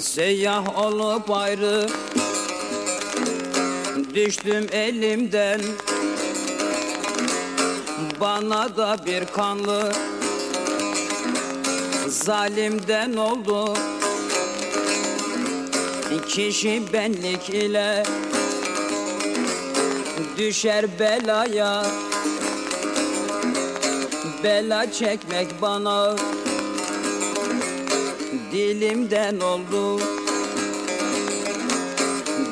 Seyyah olup ayrı. Düştüm elimden. Bana da bir kanlı. Zalimden oldu. Kişi benlik ile. Düşer belaya. Bela çekmek bana Dilimden oldu.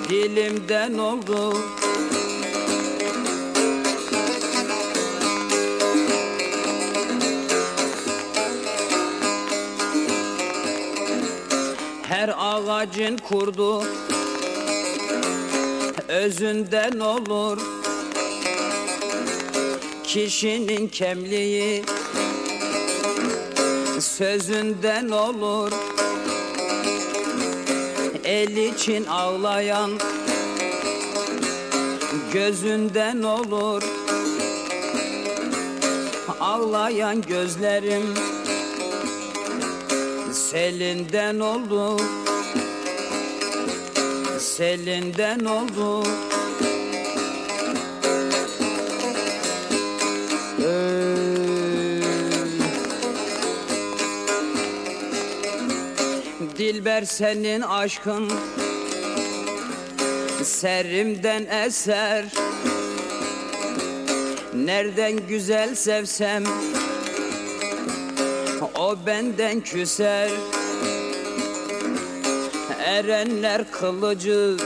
Dilimden oldu. Her ağacın kurdu. Özünden olur. Kişinin kemliği Sözünden olur. El için ağlayan Gözünden olur. Ağlayan gözlerim Selinden oldu Selinden oldu Dilber senin aşkın Serimden eser. Nereden güzel sevsem O benden küser. Erenler kılıcı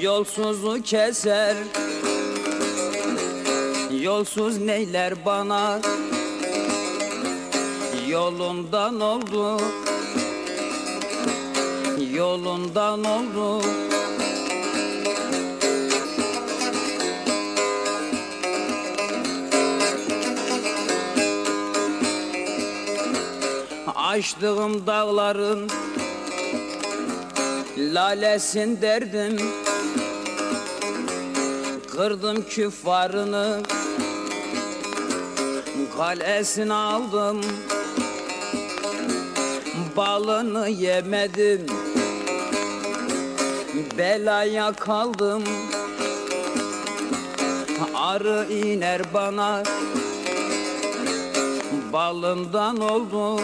Yolsuzu keser. Yolsuz neyler bana Yolundan oldu. Yolundan oldu. Açtığım dağların Lalesin derdim Kırdım küffarını Kalesini aldım Balını yemedim. Belaya kaldım. Arı iner bana. Balından oldu.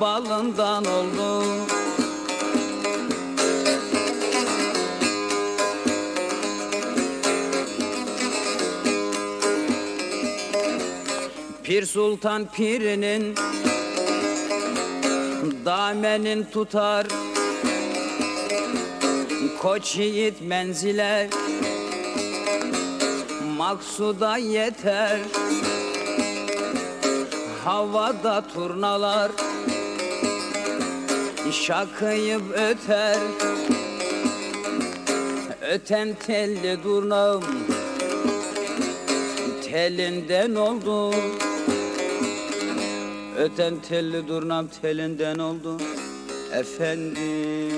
Balından oldu. Pir Sultan pirinin Damenin tutar. Koç yiğit menzile Maksuda yeter. Havada turnalar. Şakıyıp öter. Öten telli durnağım. Telinden oldu Öten telli durnam telinden oldu. Efendim.